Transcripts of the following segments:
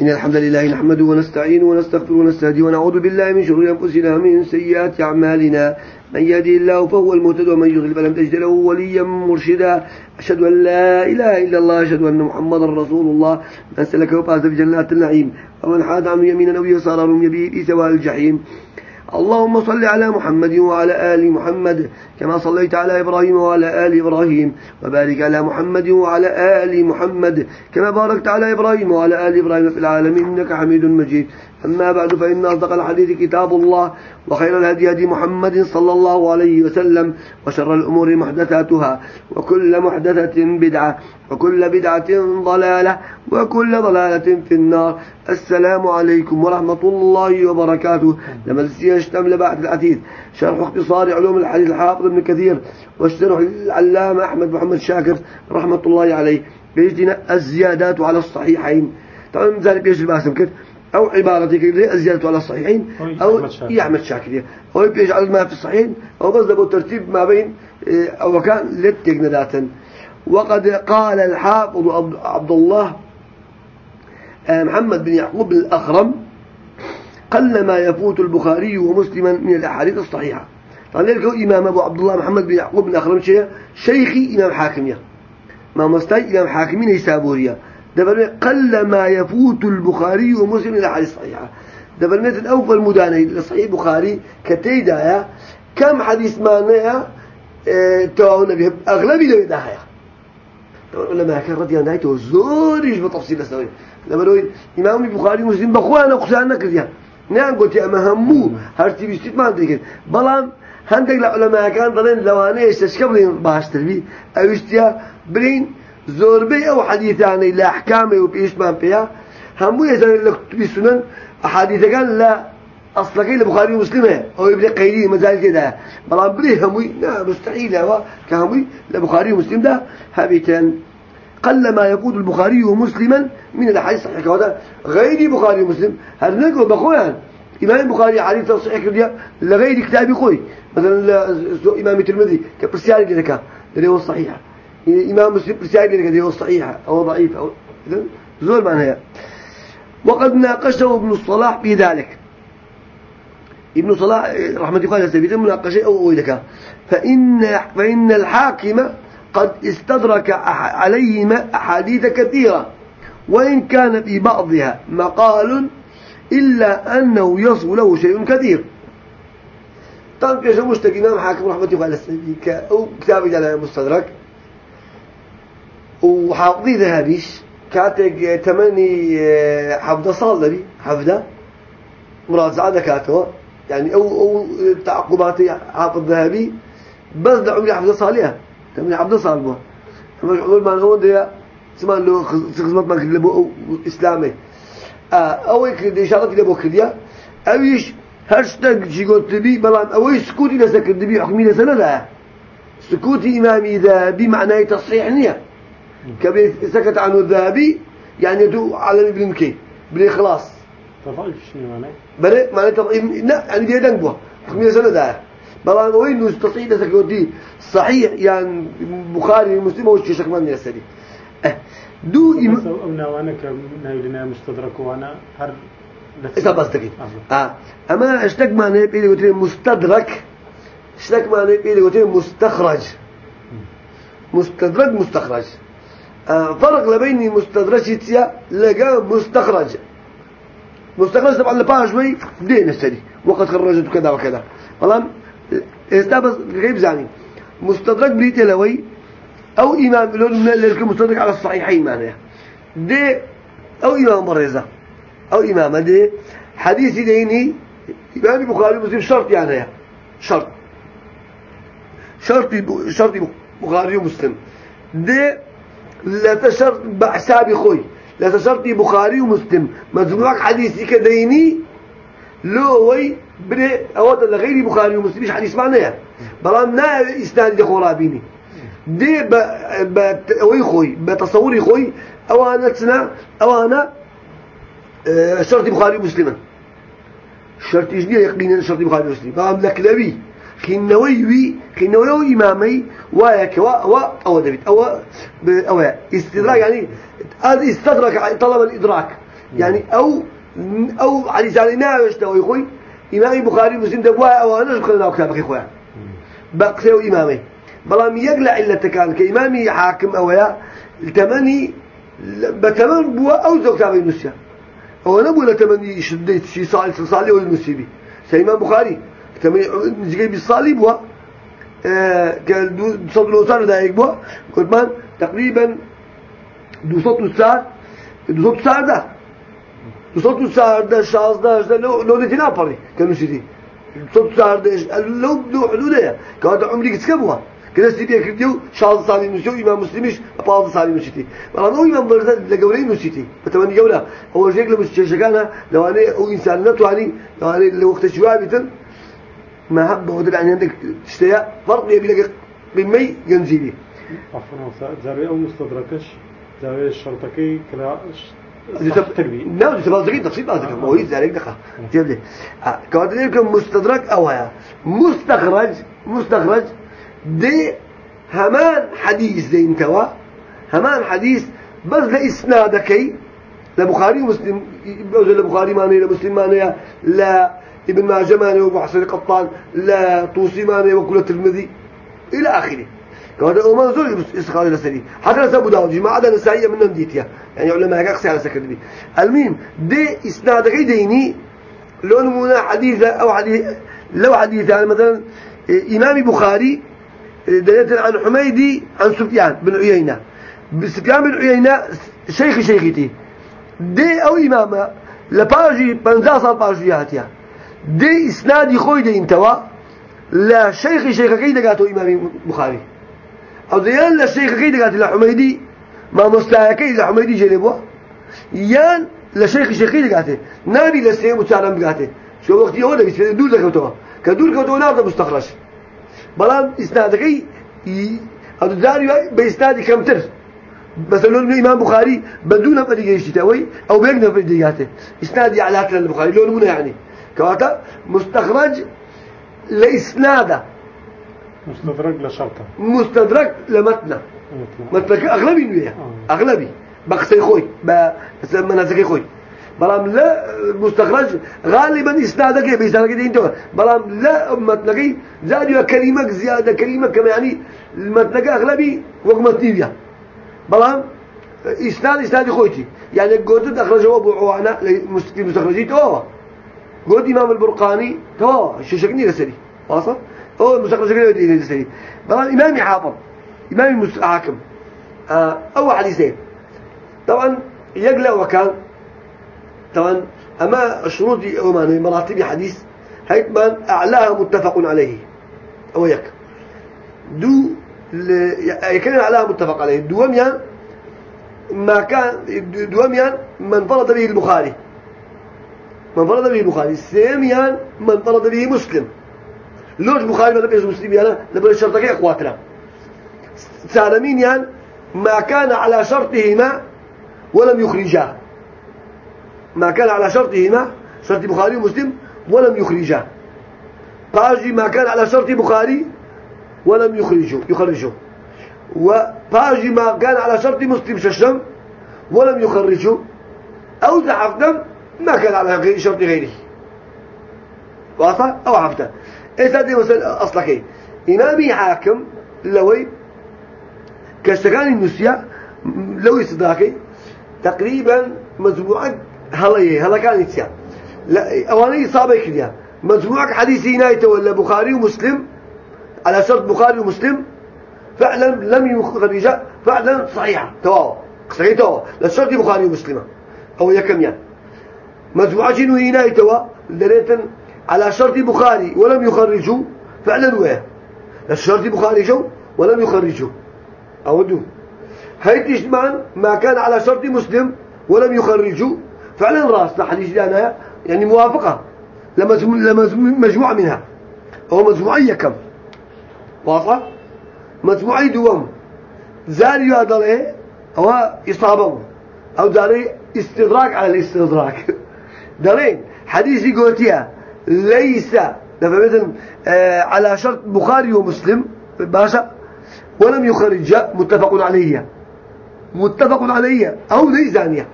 إن الحمد لله نحمده ونستعينه ونستغفره ونستهديه ونعوذ بالله من شرور أنفسنا من سيئات أعمالنا. من يهدي الله فهو المهتد ومن يضلل فلم تجد له وليا مرشدا. أشهد أن لا إله إلا الله أشهد أن محمدا رسول الله. من سلكه فاز في جنات النعيم. ومن حاد عنه يمينا أو يسارا يبيه سواء الجحيم. اللهم صل على محمد وعلى آل محمد كما صليت على إبراهيم وعلى آل إبراهيم وبارك على محمد وعلى آل محمد كما باركت على إبراهيم وعلى آل إبراهيم في العالمين إنك حميد مجيد. أما بعد فإن أصدق الحديث كتاب الله وخير الهدي هدي محمد صلى الله عليه وسلم وشر الأمور محدثاتها وكل محدثة بدعة وكل بدعة ضلالة وكل ضلالة في النار السلام عليكم ورحمة الله وبركاته لما يشتمل بعد الحديث شرح اختصار علوم الحديث الحافظ ابن كثير والشرح العلامة أحمد محمد شاكر رحمة الله عليه بيجينا الزيادات على الصحيحين. طبعا ذلك بيجي الباسم كده أو عبارتك الزيادة على الصحيحين أو يعمل شاكر أو يجعل ما في الصحيحين أو بس ده ترتيب ما بين إيه، أو كان للتقن ذاتا. وقد قال الحافظ عبد الله آه، محمد بن يعقوب الأخرم قل ما يفوت البخاري ومسلما من الأحاديث الصحيحة. قال لك إمام أبو عبد الله محمد بن يعقوب بن الأخرم شيخي إمام حاكمية. ما مستي إمام حاكمين يسابوريا. دبر قل ما يفوت البخاري ومسلم من الأحاديث الصحيحة دبر مثل أول مداني لصحيح البخاري كتيدا كم حديث معناها آه تواونا به أغلبي لو يداها لما كان رضي الله عنه زوريش بتفصيل السوي. لما إمام البخاري مسلم بخوانا قصانا كذا نعم قلت أما همو هرتي بيستيت ما عندك بلان هندك العلماء كان ضلين لوانه يستشكبلين باشتر بي أو اشتيا برين زوربي أو حديثاني لا أحكامه وبيشمان فيها. همو يزن لك بسنن أحاديث كان لا أصلا كي البخاري ومسلم أو يبدأ قيدي مزال كده. بلان بري هموي. لا مستحيل هو. كهموي البخاري ومسلم ده. هبيتان قل ما يقود البخاري ومسلما من الحديث الصحيح هذا غير بخاري ومسلم. هل نقول بخوان إمام البخاري حديث صحيح كده لغير كتابي خوي. مثلا إمام الترمذي. كبرسيالي لك اللي هو الصحيح إمام مسلم لك اللي هو الصحيح أو ضعيف أو زول معناها وقد ناقشه ابن الصلاح في ذلك. ابن صلاح رحمة الله عليه مناقشة أو أويدك. فإن فإن الحاكم قد استدرك عليهما أحاديث كثيرة وإن كان في بعضها مقال إلا أنه يصل له شيء كثير. طبعا كيش مشتق إمام حاكم رحمة الله عليه أو كتاب إلى مستدرك. وحافظي ذهبيش كاتك تمني آه، حفظة صالري حفظة مراجعة ذكاته يعني أو أو تعقباتي حافظ ذهبي بس دعوني حفظة صالحة. تمني عبد صالبه أما الحضور ما هو ده سمان له خدمات ما كده بو إسلامي. آه أو كده إشارة كده بو كده أويش هاشتاج شي قلت بي بلان أويش سكوتي لسكر بي حكمي لسنة لا سكوتي إمامي ذا بمعنى تصحيح نية. كبير. سكت عنه الذهبي يعني يدو على ابن مكي بالإخلاص. تفعل شنو معناه؟ بلى؟ معناه لا يعني بيدنك بوا حكمي لسنة لا بلان وين نستطيع لسكوتي صحيح يعني بخاري مسلم وش شك من يسري أه. دو إم... أنا وأنا كنا مستدرك وأنا هر إذا بس تكين آه. أما اشتك ما نبي اللي مستدرك اشتك ما نبي اللي مستخرج. مستدرك مستخرج. فرق لبين مستدرج يتيا لقى مستخرج. مستخرج طبعا لباش شوي دين السري. وقد خرجت كذا وكذا. والله استبس غيب زاني. مستدرك بريت لوي أو إمام لون اللي مستدرك على الصحيحين معناه. دي أو إمام مرزة أو إمام دي. حديث ديني إمام البخاري مسلم شرط يعني. شرط. شرط شرط بخاري ومسلم. دي لا تشرط بحسابي خوي. لا تشرط بخاري ومسلم. مجموعك حديثي كديني لو وي بري أود لغير بخاري ومسلم مش حديث معناه. بلام نا إسناد خرابيني دي ب ب وي خوي بتصوري خوي. أو أنا تسنا أو أنا آه شرط بخاري ومسلم شرط إجنيه يقينا شرط بخاري ومسلم. بلام لكلبي خنوي وي إمامي وياك و و أو دبيت أو أو استدراك يعني هذا استدرك طلب الإدراك. يعني أو أو على ناوش توي خوي إمام بخاري مسلم دبوا أو أنا شو كتابك خويا بقسي إمامي. بلام يقلع إلا تكان كإمامي حاكم أويا التمني بتمن بوا أو زوج تابعي نسيا هو نبوا لتمني شديت شيء صالح صالح ولا المسيبي. سيمان بخاري. تمني جاي بالصالح بوا آه كان صوت الوصار ده بوا قلت مان تقريبا دو صوت السار دو صوت السار ده. دو صوت السار ده شاز ده لو لو نتنا بري كانوا سيدي. صوت السار ده لو لو حدوده كان عمري كتكبوا كده سيدي كرديو شاز صالح نسيو إمام مسلمش بعض صالح نسيتي. والله هو إمام برد لجولي نسيتي. بتمني جولة هو شكل مش شجعنا لو أنا أو إنسان نتو يعني لو أنا لو شوية بيتن ما هب هو ده يعني عندك تشتيا فرق يبي لك بمي جنزيلي عفوا زاوية أو مستدركش زاوية الشرطكي كلا تربي نعم تبغى زكية تفصيل بعضك هو ذلك دقة. جيب لي كواد لكم مستدرك أو هيا. مستخرج مستخرج. دي همان حديث زي أنتوا همان حديث بس لإسنادكي. لبخاري ومسلم بوز لبخاري ماني لمسلم ماني لا ابن ماجه ماني وابو حسن القطان لا طوسي ماني وكل الترمذي. إلى آخره. كهذا هو منظور استخراج السري حتى نسى أبو داود ما عدا نسائية من ديتيا يعني علماء قصي على سكر بي المهم دي إسنادكي ديني. لون منا حديثة أو حديث لو حديث يعني مثلا إمام بخاري دليل عن حميدي عن سفيان بن عيينة. سفيان بن عيينة شيخ شيختي دي أو إمامة لباجي بنزا صار باجياتيا. دي اسنادي خوي دي أنتوا لا شيخ شيخ كي دقاتو امام بخاري أو ديان لا شيخ كي دقات لحميدي ما مستاكي لحميدي جلبوا يان لا شيخ شيخ كي دقاته نبي لسيم وتعلم دقاته شو وقت يهودا بيصير دور دكتوا كدور كتوا نار مستخرج بلان إسنادكي هذا داري بإسناد كم مثلا الإمام بخاري بدون نفر يشتوي أو بيك نفر يجاته إسنادي على هاتنا البخاري لون منا يعني كواتا مستخرج لإسناده مستدرك لشرطة. مستدرك لمتنا متنك أغلبي نوية. أغلبي. بقسي خوي. بس منازكي خوي. بلام لا مستخرج غالبا إسنادك بيسانك دي انت بلام لا متنقي زاد كلمة زيادة كلمة كما يعني المتنقي أغلبي وقمتني بيها بلام إسناد اسناد خويتي يعني قلت اخرجه أبو عوانا في مستخرجيت اوه قلت إمام البرقاني تو ششكني لسري واصل؟ هو مستخرج لي لسري بلام إمامي حافظ إمامي حاكم. آه أول حديثين. طبعا يقلع وكان. طبعا أما الشروط أو مراتب حديث هيتمان أعلاها متفق عليه. أو يك. دو يكلم أعلاها متفق عليه. دواميان ما كان دواميان من فرض به البخاري. من فرض به البخاري سيميان من فرض به مسلم. لوش بخاري ما لبيش مسلم يعني لبيش الشرطة كي أخواتنا. سالمين يعني ما كان على شرطهما ولم يخرجاه ما كان على شرطهما شرط بخاري ومسلم ولم يخرجا. باجي ما كان على شرط بخاري ولم يخرجه يخرجه وباجي ما كان على شرط مسلم ششم ولم يخرجه أو زحفتا ما كان على شرط غيره. واضح؟ أو حفتا إيه دي مثلا أصلك إيه؟ إمامي حاكم لوي كشتغاني النسيا لو يصداكي تقريبا مجموعة هلا هلا كان يتيا لا أواني صابي كذا مجموعة حديثي نايته ولا بخاري ومسلم على شرط بخاري ومسلم فعلا لم يخرج فعلا صحيحة. تواو. صحيح تواو. لشرط بخاري ومسلم أو يكم يعني مجموعة جنو نايته دريتا على شرط بخاري ولم يخرجوا. فعلا وين؟ لشرط بخاري جو ولم يخرجوا. أو دو هاي تجمان ما كان على شرط مسلم ولم يخرجوا. فعلا راس حديث لنا يعني موافقة. لما مجموعة منها. هو مجموعية كم واضح؟ مجموعي دوام زاري هذا هو إصابة أو داري استدراك على الاستدراك. دارين حديثي قوتيا ليس مثلا آه على شرط بخاري ومسلم باشا ولم يخرج متفق عليه متفق عليه أو ليس زانية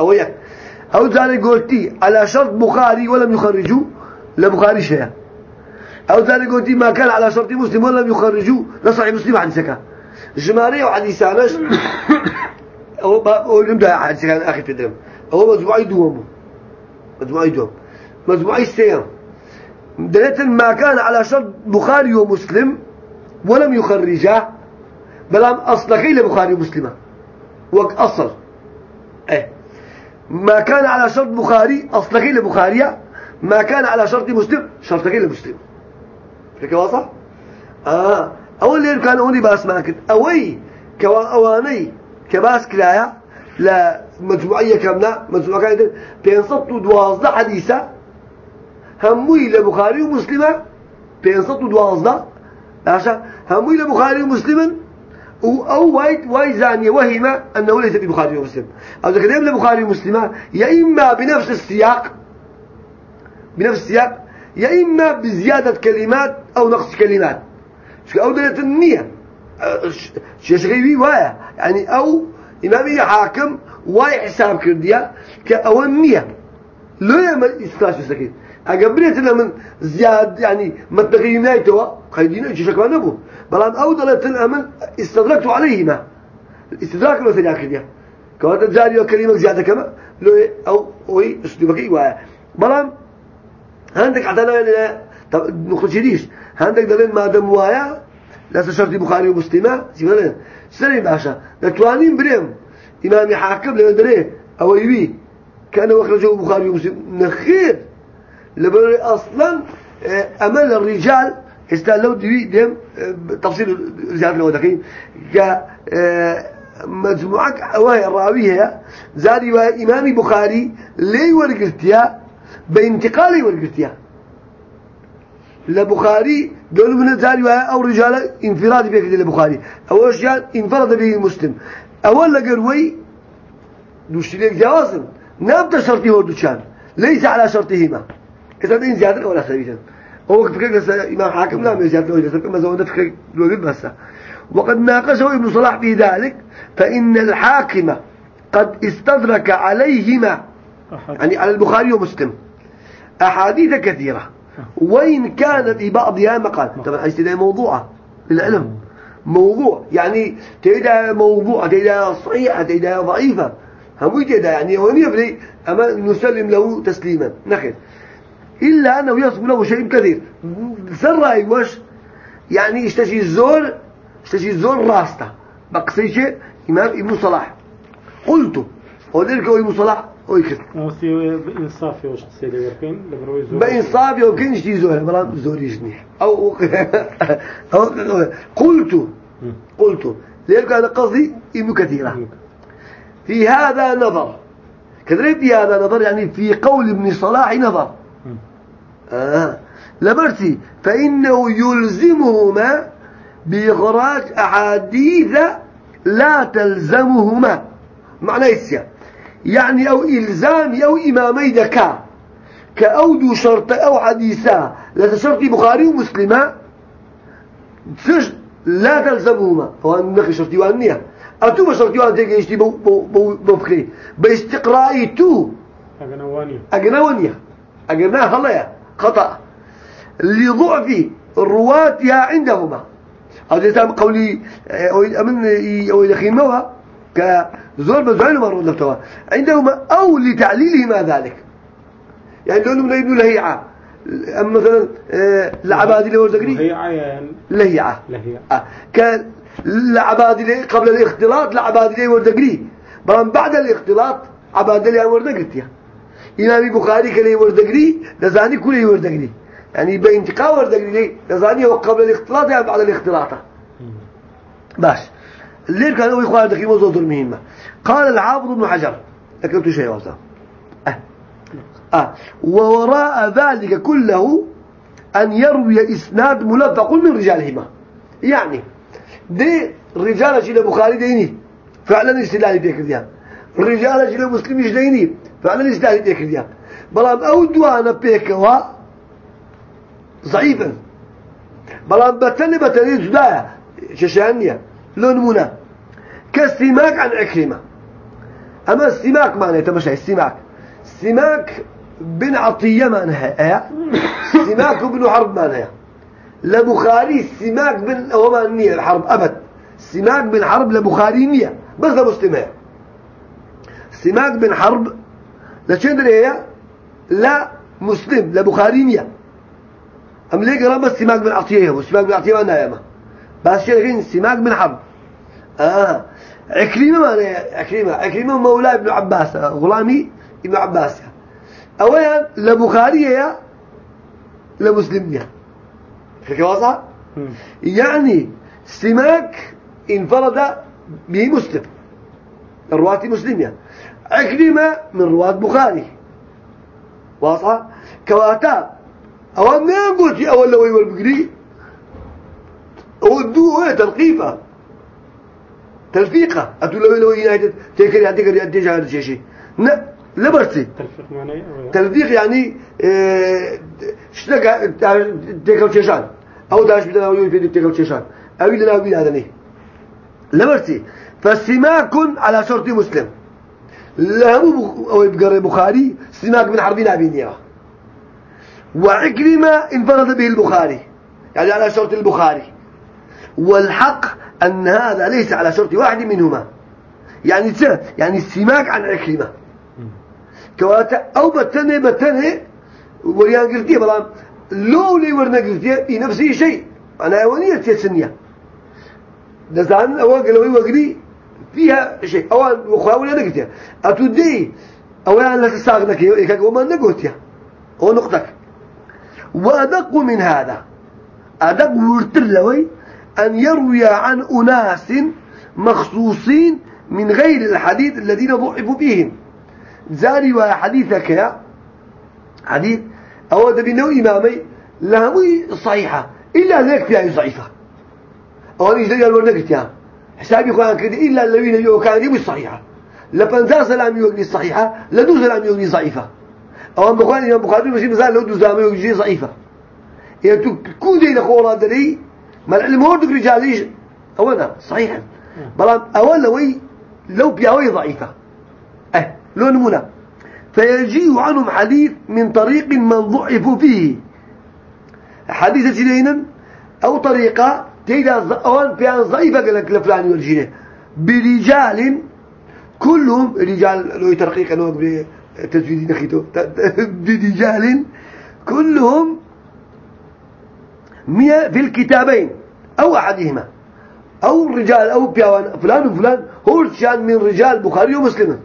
أو يك أو زاني قلتي على شرط بخاري ولم يخرجوا لبخاري شيء أو زاني قلتي ما كان على شرط مسلم ولم يخرجوا لصحيح مسلم حديثك جماري وحديثانش أو أو نبدأ حديثك أخي في الدم هو مجموعي دوم مجموعي دوم مجموعي سيام دلت ما كان على شرط بخاري ومسلم ولم يخرجه بلام أصلكي لبخاري ومسلمة. وك أصل. إيه. ما كان على شرط بخاري أصلكي لبخارية ما كان على شرط مسلم شرطكي لمسلم فكرة واضح؟ آه. أول اللي كان أولي بأس ماكد أوي كوا أواني كباس كلايا. لا مجموعية كاملة مجموعة كاملة. بينصت دوازدة حديثة. هموي لبخاري ومسلمة. بينصت دوازدة. عشان هموي لبخاري ومسلم أو وايد وايد زانية وهم أنه ليس ببخاري ومسلم. أو إذا لبخاري ومسلمة. يا إما بنفس السياق بنفس السياق يا إما بزيادة كلمات أو نقص كلمات. أو دلت النية. شيء شغيبي وايا. يعني أو إمامي حاكم واي حساب كرديا كأول النية لو يا إستاش سكين أقبلت من زياد يعني ما تغيم نايتوا خيدينا إيش شكوى نبو. بلان أو دلت الأمن استدركت عليهما. استدراك مثلا كرديا. كوات جاري وكلمة زيادة كما لو أو أوي أسلوبك وايا بلان عندك عدنا طب نخرج ليش عندك دليل ما دام وايا لا تشرتي بخاري ومسلمة. سيبنا سري باشا. لتوانين بريم. إمام حاكم لما دري أو يبي. كأن وخرجوا بخاري ومسلم. نخير. لبري أصلا آه، أمل الرجال. استعلوا دي ديم آه، تفصيل لو دقيق. ك آه، مجموعة وهي الراوية. زادي وإمام بخاري لي ورقرتيا بانتقالي ورقرتيا لبخاري قالوا من زادي أو رجال انفراد بيك لبخاري. أو أشياء انفرد به مسلم أول لقروي دوشتليك جوازن. نبت شرطي وردوشان ليس على شرطهما. إذا بين زيادة ولا خبيثا هو فكرة بس إمام حاكم لا من زيادة ولا كما زودنا فكرة لو بس وقد ناقشه ابن صلاح في ذلك فإن الحاكم قد استدرك عليهما يعني على البخاري ومسلم. أحاديث كثيرة. وإن كان في بعضها مقال؟ طبعا حيث موضوعة للعلم. موضوع يعني تيدا موضوع تيدا صحيحة تيدا ضعيفة. هم تيدا يعني وين يبلي أما نسلم له تسليما. نخير إلا أنه يصب له شيء كثير. سر وش يعني اشتشي الزور اشتشي الزور راسته. بقصي شيء إمام ابن صلاح. قلت ولذلك هو ابن صلاح؟ هو يكتب بإنصافي وش تسيدي وركين لبروي زور بإنصافي وكين يشتي زور بلا زور يجنيح أو أو قلت قلت لذلك أنا قصدي ابن كثيرة في هذا نظر كذلك في هذا نظر يعني في قول ابن صلاح نظر آه. لبرتي فإنه يلزمهما بإخراج أحاديث لا تلزمهما معنى يسيا يعني أو إلزام أو إمامي ذكاء كأودو شرط أو حديثا لتشرط بخاري ومسلمة تش لا تلزمهما. هو نخي شرطي وانية أتو بشرطي وان تيجي يشتي بفكري باستقرائي تو. أجنوانية أجنوانية أجناها هلا خطأ. لضعف رواتها عندهما. هذا تام قولي أمن أو يخيموها كزور بزعين مرة لفتوا عندهما أو لتعليلهما ذلك. يعني لو من ابن لهيعة. أما مثلا آه، لعبادي اللي ورزقني لهيعة يعني لهيعة. لهيعة. آه. قبل الاختلاط لعبادي اللي ورزقني بل بعد الاختلاط عبادي اللي ورزقتيها إمامي بخاري كلي وردقري لزاني كلي وردقري يعني بانتقاء وردقري لزاني هو قبل الاختلاط يعني بعد الاختلاط. باش الليل كان هو إخوان دقيق موضوع مهمة قال العابد بن حجر. ذكرت شيء وصلا أه. أه. ووراء ذلك كله أن يروي إسناد ملفق من رجالهما. يعني دي رجال شيل بخاري ديني. فعلا استدلال بيك ديان رجال شيل مسلم ديني؟ فعلا استدلال بيك ديان بلام دوانا بيكوا ضعيفا. بلام بتني بتني زدايا. ششانية. لون منا كالسماك عن عكرمة أما السماك معنى تمشي السماك سماك. بن عطية معناها سماك بن حرب معناها. لبخاري سماك بن وما نية الحرب أبد. سماك بن حرب لبخاري نية بس لمسلمة سماك بن حرب لشين هي؟ لا مسلم لبخاري نية أم ليه قرأ بس سماك بن عطية؟ وسماك بن عطية ما. نايمة بس شيء سماك بن حرب. آه. عكرمة ما عكرمة. عكرمة مولى ابن عباس غلامي ابن عباس. أولا لبخارية لمسلمية فيك واضح يعني سماك انفرد به مسلم الرواة مسلمية عكرمة من رواة بخاري. واضحة؟ كواتا. أولا ما قلت أولا لو يقول ودوه تلقيفة. تلفيقة. أتقول له لو ينايد تكري هتكري هتيجي هذا الشيء لا لبرتي. تلفيق معناه تلفيق يعني شتك تكل شيشان أو داش بدنا أو يفيد تكل شيشان أو لنا أو هذا نه لبرتي. فالسماك على شرط مسلم. لا مو أو يبقى بخاري سماك من حربين أبينيا وعكرمة انفرد به البخاري. يعني على شرط البخاري. والحق أن هذا ليس على شرط واحد منهما. يعني يعني السماك عن عكرمة كواتا أو بتنه بتنه وريان قلتيه بلام لو لي ورنا قلتيه في نفسه شيء. أنا أولية تسنية دزان أول قلوي وقري فيها شيء. أول وخاول أنا قلتيه أتودي أولا لا تستغنك يكاك وما نقولتيه هو نقطك. وأدق من هذا. أدق ورتر لوي أن يروي عن أناس مخصوصين من غير الحديث الذين ضعفوا فيهم. زاري وحديثك يا حديث. أو ده بنو إمامي لهمي صحيحة. إلا ذلك فيها ضعيفة. أو أنا إجدر يقول نقت يا حسابي خوان كده إلا الذين يقولوا كان مش صحيحة. لبنزا سلام يقولي صحيحة لدو سلام يقولي ضعيفة. أو أن بخاري إمام بخاري مش مثال لدو سلام يقولي ضعيفة. يعني تكون دي لخورا دلي ما العلم هو رجاليش أولا صحيحا. بلان أولا وي لو بياوي ضعيفة. أه لو نمونا فيجيء عنهم حديث من طريق من ضعفوا فيه. حديث جنينا أو طريقة تيدا أولا بيان ضعيفة لك لفلان والجنة برجال كلهم رجال لو ترقيق أنه تزويد نخيته برجال كلهم مية في الكتابين أو أحدهما. أو الرجال أو بيوان فلان وفلان هو شان من رجال بخاري ومسلم.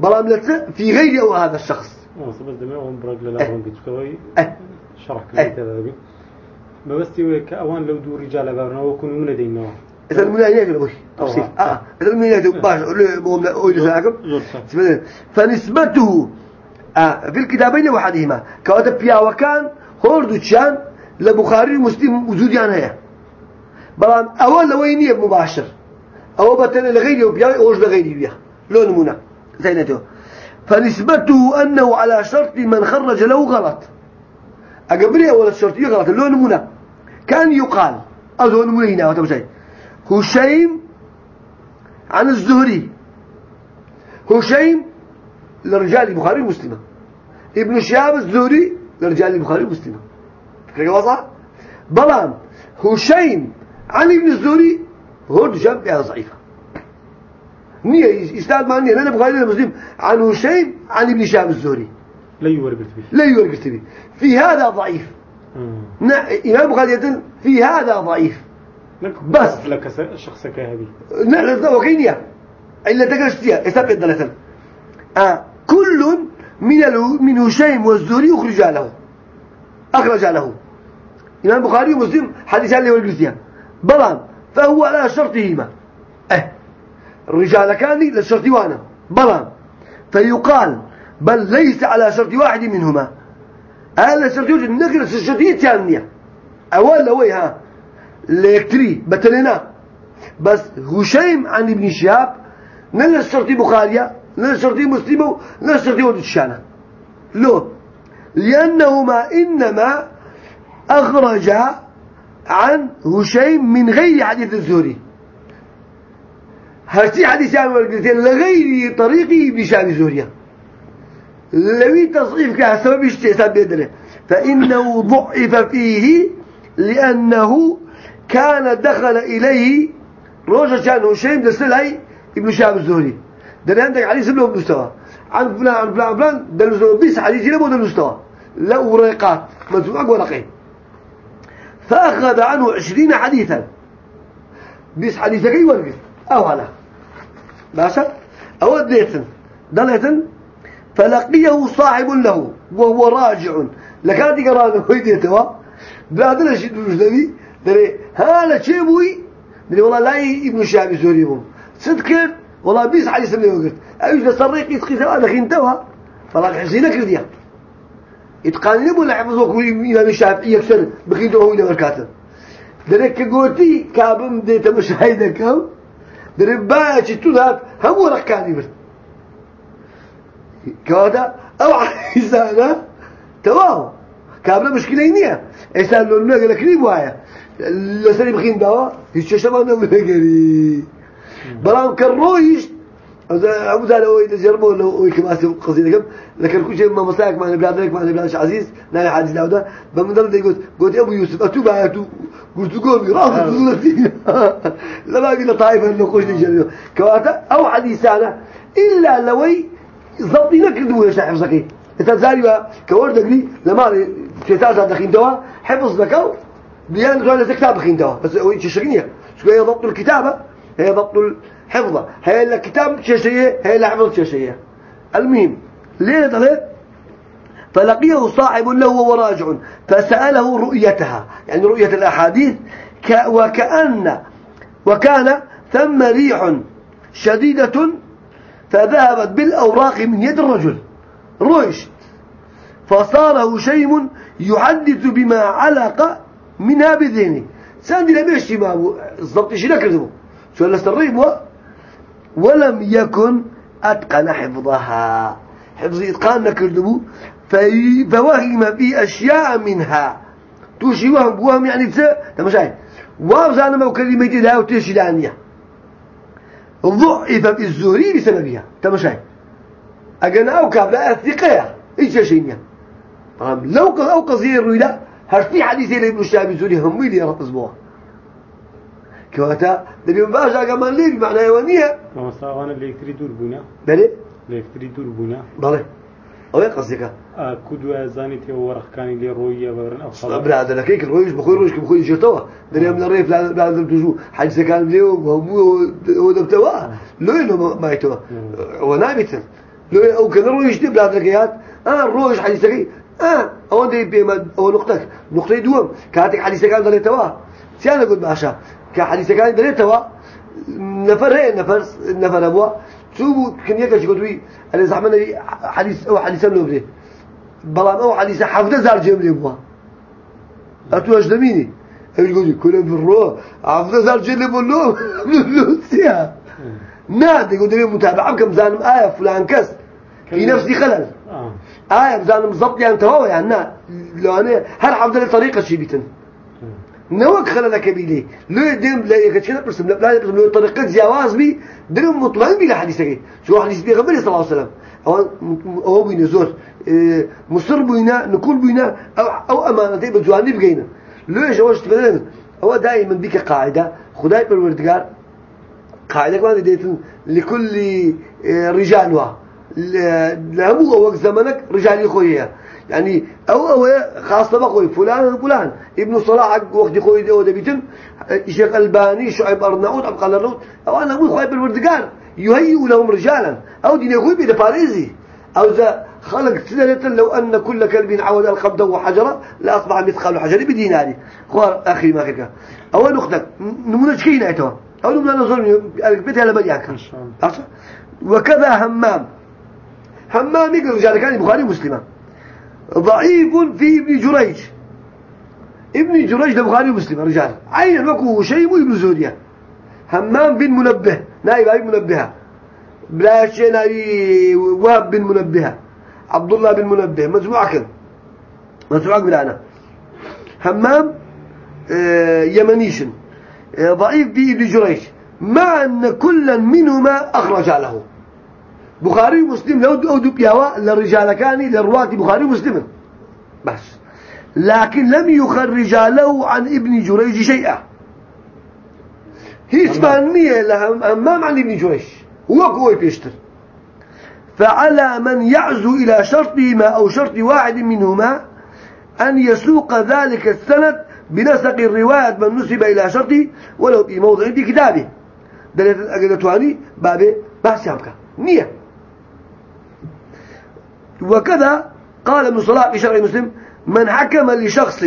بلام في غير أو هذا الشخص. للاهم بتكوي شرح كذا كأوان لو دو رجال بارنا وكون من دينه إذا المناهي يقول بوش تفصيل آه إذا المناهي باش بقوم أقول لساكم فنسبته آه في الكتابين وحدهما. كواتب بيا وكان هوردو شان لبخاري ومسلم وجوديان هي بلان أول لوينية مباشر. أو بتن لغيري وبيا أوش لغيري بيا لون منا زينته فنسبته أنه على شرط من خرج له غلط. أقبلي أول الشرطية غلط لون منا كان يقال أظن منا وتمشي هشيم عن الزهري. هشيم لرجال البخاري ومسلمة ابن شهاب الزهري لرجال البخاري ومسلمة بلان هشيم عن ابن الزهري هو جاب يا ضعيفة. نية أستاذ معني لأن بخاري المسلم عن هشيم عن ابن شهاب الزهري. لا يورق به لا يورق به في هذا ضعيف. نا إمام بخاري في هذا ضعيف. بس. لك شخص كهذه لا وكينيا إلا تقرشتيا إثبت دلتن آه كل من من هشيم والزهري أخرج له. أخرج له. إمام البخاري ومسلم حديثان اللي والقرسيان بلان فهو على شرطهما. آه الرجال كان للشرط وأنا. بلان فيقال بل ليس على شرط واحد منهما. على شرط يوجد نقل الشرطية الثانية. أول لوي ها ليكتري بتلنا بس هشيم عن ابن شهاب نل الشرط بخاريا نل الشرط مسلم نل الشرط ودد الشانة لو لأنهما إنما أخرج عن هشيم من غير حديث الزهري. هرتي حديث عن والقلتين لغير طريق ابن شاب الزهري لوي تصحيف كسبب اشتساب بيدره فإنه ضعف فيه لأنه كان دخل إليه روجة كان هشيم دسلهي ابن شاب الزهري. ده عندك حديث ابن مستوى. عن فلان عن فلان فلان دلوز بيس حديث مو مستوى. لا ورقات مجموعة ورقين فأخذ عنه عشرين حديثا. بيس حديثك أي ورقة أو هلا. باشا أو ديتن. دلتن. فلقيه صاحب له وهو راجع. لكان تقرأ ويديته بعدنا شيء مجنبي دري هذا شيء بوي؟ دري والله لا ابن شعبي سوري بوم. صدق؟ والله بيس حديث اللي وقت أيش لصريق يتقي سواء دخين توا فلا حسينك رديا يتقاني بو لحفظوك إمام الشافعي بخين توا إلى بركاته دري كقولتي كابم ديت مشاهدك هم دري باش تذهب هم وركاني بس كوادا أو عايزانا تمام كابلا مشكلة إنيا. إنسان لو نقول لك ليه بوايا. لسني بخين دوا هيش ما نقولي بلام كرويش أبو ذا لو يتجربوا لو كما سو قصيدة كم لكن كل شيء ما مساك مع بلادك مع بلادش عزيز ناي حادث داودا. بمدل ده يقول قلت أبو يوسف أتوب أتوب قلت قومي راسك تقولتي لا ما بينا طائفة إنه خوش نجرب كواتا أو حديثانا إلا لوي ضبطي نكردوا يا شيخ حفظك إنت زاري كورد قري لما تتازع دخين دوا. حفظ ذكاو بيان زوال كتاب دخين دوا. بس هو تشغنيه شو هي ضبط الكتابة. هي ضبط الحفظة. هي الكتاب شيء هي الحفظ شيء المهم ليه ضلت فلقيه صاحب له وهو راجع فسأله رؤيتها. يعني رؤية الأحاديث وكأن وكان ثم ريح شديدة فذهبت بالأوراق من يد الرجل. رشد. فصار هشيم يحدث بما علق منها بذهنه. ساندي لبيش ما الضبط شي نكرده شو لسه ولم يكن أتقن حفظها. حفظ إتقان نكرده فوهم في أشياء منها. توشي وهم وهم يعني تسا تمشي وابزانا ما كلمة لا وتشي لانيا ضعف في الزهري بسببها. تمشي أجن أو كابلا الثقة إيش طبعا لو أو قصير رويلا هرتي حديثي لابن الشعب الزهري هم اللي يرقصبوها كواتا دبي مباشا كمان ليه بمعنى يوانية. ما صار اللي يكتري دور بنا بلي؟ اللي يكتري دور بنا بلي. أو قصدك؟ آه كدوا زاني ورق كان اللي روية برن أو خلاص بلا هذا لكيك الرويش بخوي رويش بخوي جتوا دنيا من الريف لا لا تجو. حاج كان ليه وهو هو دبتوا لو إنه ما يتوا ونابتن لو أو كان رويش دي بلا ذكيات آه رويش حديثك آه أو دي بيما أو نقطة نقطة دوم. كاتك حديثك كان ضل توا سيانا قلت باشا. كحديثك كان ضل توا نفر هي نفر نفر أبوا شو كن يكش قدوي اللي زعمنا حديث أو حديث لو بده بلام أو حديث حفظ زار جملة أبوا أتو أجدميني يقول كل بالروح حفظ زار جملة بلو بلو سيا نادي يقول لي متابعة كم زانم آية فلان كس. في نفسي خلل. آه, آية بزانم بالضبط يعني تهوى يعني لو أنا هل حفظ لي طريقة شي بيتن؟ نوك خلل كبيلي. لو يدم لا يكتشنا برسم لا برسم لو طريقة جواز بي درم مطمئن بلا حديثك شو حديث بيغمبري صلى الله عليه وسلم. أو أو بينا زور. إيه مصر بينا نكون بينا أو أو أمانة بجواني بقينا. ليش واش تبدل هو دائما بك قاعدة. خداي بالوردقار قاعدة كمان ديتن لكل إيه، رجالها لهمو وقت زمنك رجال خويها يعني أو أو خاصة بقوي فلان فلان. ابن صلاح وقت خوي ده وده بيتم شيخ ألباني شعيب أرناؤوط أبقى لرناؤوط أو أنا أقول خوي بالوردقان يهيئوا لهم رجالا. أو دين يقول بيد باريزي أو ذا خلق سنة لو أن كل كلب عود القبض وحجرة لأصبح مثقال حجر بديناري خوار أخي ما خيك أو نختك نمونج كينا أتوا أو نمنا نظر بيتها لبياك وكذا همام همام يقول رجال كان البخاري مسلمة. ضعيف في ابن جريج. ابن جريج البخاري ومسلم رجال. عين وكو شيء ابن زوديا همام بن منبه نائب أبي منبهة بلاش نائب وهب بن منبهة عبد الله بن منبه مجموعة كن مجموعة بلانا همام آه يمنيش آه ضعيف في ابن جريج. مع أن كلا منهما أخرج له. بخاري ومسلم لو دو دو بياوا للرجال كاني للرواة بخاري ومسلم بس. لكن لم يخرج له عن ابن جريج شيئا هي اسمانية لهم ما عن ابن جريج هو قوي بيشتر فعلى من يعزو إلى شرطهما أو شرط واحد منهما أن يسوق ذلك السند بنسق الرواية من نسب إلى شرطه ولو في موضع في كتابه. دليل الأجلتواني بابه بحث يبقى نية وكذا قال ابن صلاح في شرع مسلم من حكم لشخص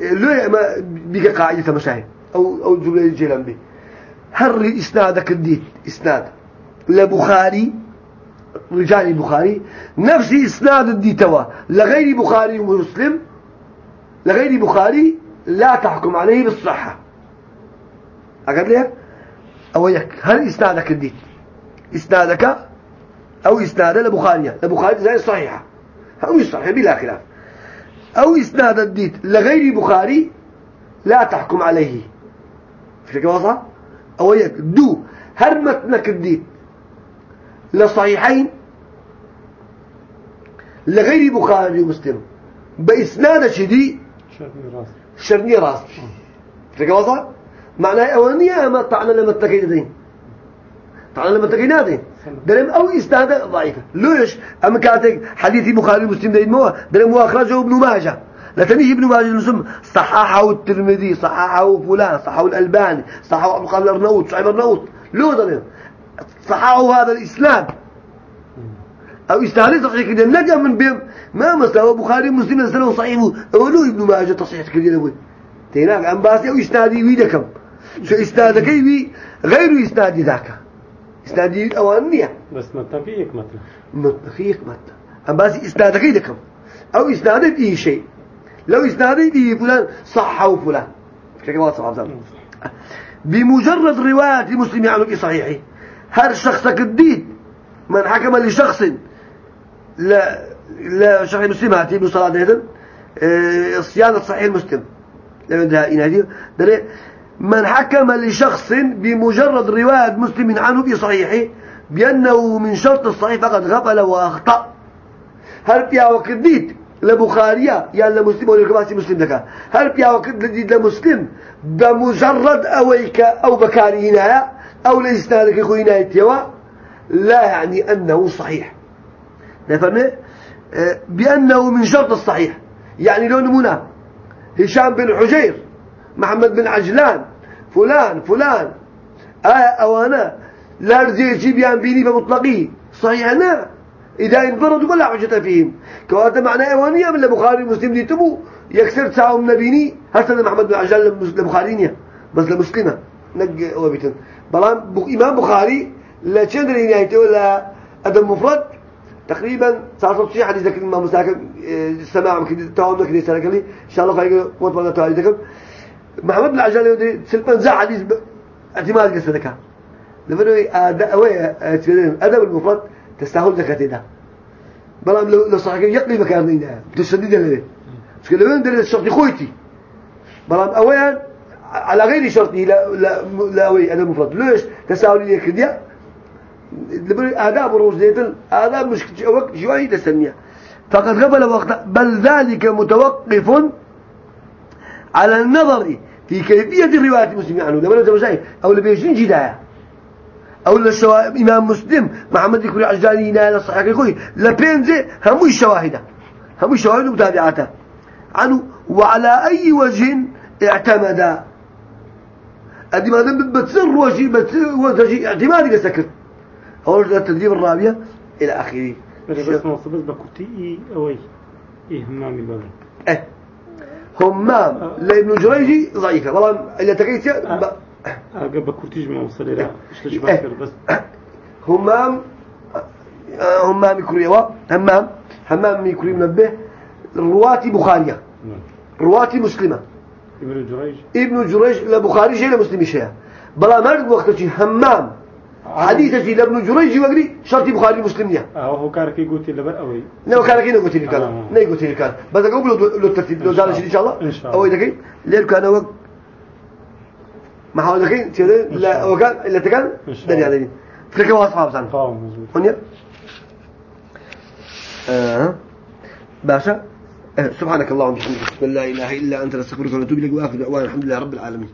له بك قاعدة مشاهد أو أو جملة الجيلان به. هر إسنادك الديت إسناد. لبخاري رجال البخاري نفس إسناد الديتوا لغير بخاري ومسلم لغير بخاري لا تحكم عليه بالصحة. أقول لك أو يك هل إسنادك الديت إسنادك أو إسناد لبخاري لبخاري زي صحيحة. أو صحيحة بلا خلاف. أو إسناد الديت لغير بخاري لا تحكم عليه. فكرة واضحة أو يك دو هل متنك الديت لصحيحين لغير بخاري ومسلم. بإسناد شدي شرني راس. فكرة واضحة معناه أولانية أما طعنا لما تكيدين طعنا لما تكيناتين درم أو إسناد ضعيفة ليش أما كاتك حديث بخاري ومسلم دين مو درم وأخرجه ابن ماجه. لا تنيجي ابن ماجه المسلم صححه الترمذي صححه فلان صححه الألباني صححه أبو قال الأرناؤوط صحيح الأرناؤوط لو درم. صححه هذا الإسناد أو إسناد صحيح كده نجا من بهم ما مساوى بخاري ومسلم سنة صحيح. أولو ابن ماجه تصحيح كده نقول تيناك عم باسي أو إسنادي ويدكم شو إسنادك يبي غير إسناد ذاك. إسنادي أوانية بس متفيق متى متفيق متى أم بس إسنادك يدكم أو إسنادي به شيء. لو إسنادي به فلان صح أو فلان. كيف صح بمجرد رواية مسلم عنه في صحيحه هر شخصك الدين من حكم لشخص لا لا شخص مسلم هاتي بصلاة هذا. آه صيانة صحيح المسلم لو ده ينادي من حكم لشخص بمجرد رواية مسلم عنه في صحيحه بأنه من شرط الصحيح فقد غفل وأخطأ. هل بيا وكديت لبخاريا يعني لمسلم ولا كباسي مسلم لك. هل بيا وكديت لمسلم بمجرد أويك أو بكاري هنا أو لإسنادك خوينا يتيوا لا يعني أنه صحيح. نفهم؟ بأنه من شرط الصحيح. يعني لو نمونا هشام بن حجير محمد بن عجلان فلان فلان. آه أوانا. لا رزيجي بيان بيني بمطلقي. صحيح أنا. إذا انفردوا فلا حجة فيهم. كواتا معنى أوانية من البخاري المسلم دي تبو. يكسر تساهم من بيني هسه محمد بن عجلان لبخارينية بس لمسلمة. نق وبيتن بلان إمام بخاري لا تشندر نهايته ولا أدم مفرد تقريبا صار صحيح حديث ذكر ما مساكن السماع كده تاهم كده سنة كلي إن شاء الله خير قوة الله تعالى محمد عجلان يودي سلمان زع حديث اعتماد قصة ذكر لفنوي أدب المفرد تستاهل زكاة ده بلام لو لو صحيح يقلي مكان هنا تشديد له مش كده وين درس الشرط خويتي. بلام أولا على غير شرطه لا لا لا وي أدب المفرد. ليش؟ تساهل يكديا آداب الروز ديتل آداب مش وقت شوي تسمية. فقد قبل وقت بل ذلك متوقف على النظر في كيفية الرواية المسلمين عنه لما نتبع أو لبيشين جدايا أو للشوا إمام مسلم محمد يكون عجلاني نال الصحيح يقول لبينزي همو الشواهد همو الشواهد متابعاته عنه وعلى أي وجه اعتمد. أدي ما دام بتصير وجه بتصير وجه اعتمادي سكت اول التدريب الرابعه إلى آخره. بس بس بكوتي أوي إيه همام البلد آه همام لابن جريجي ضعيفة. والله إلا تكيت قبل كورتيج ما وصل إلى بس. همام همام يكريوا همام همام يكري منبه رواتي بخارية. رواتي مسلمة. ابن جريج. ابن جريج لبخاري شيء لمسلم شيء. بلا مرد وقت همام حديث شيء لابن جريج وقري شرط بخاري مسلم يا. آه هو كارك يقول لي لبر أوي لا كارك ينو قلت لي كان لا يقول لي كان بس أقول له لو ترتيب لو زال إن شاء الله. إن شاء الله. إذا كان ليه كان وقت. ما حاول لكن تقول لا تكن إن شاء دنيا. دنيا. فكرة واضحة بسان آه مظبوط. هنيا آه. باشا آه، سبحانك اللهم وبحمدك لا إله إلا أنت نستغفرك ونتوب إليك وآخر دعوانا الحمد لله رب العالمين.